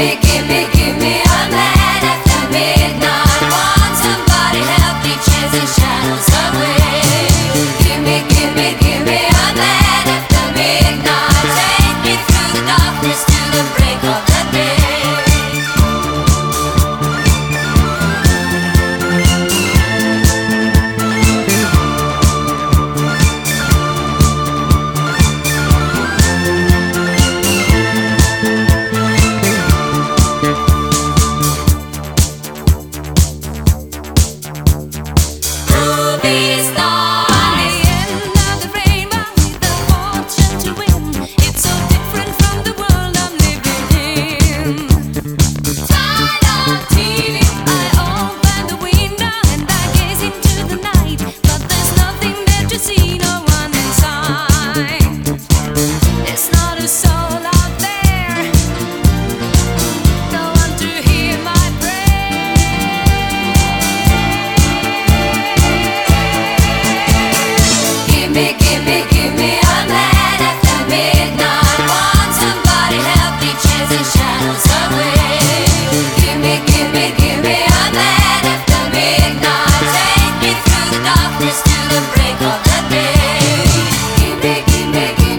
gimme, gimme. Make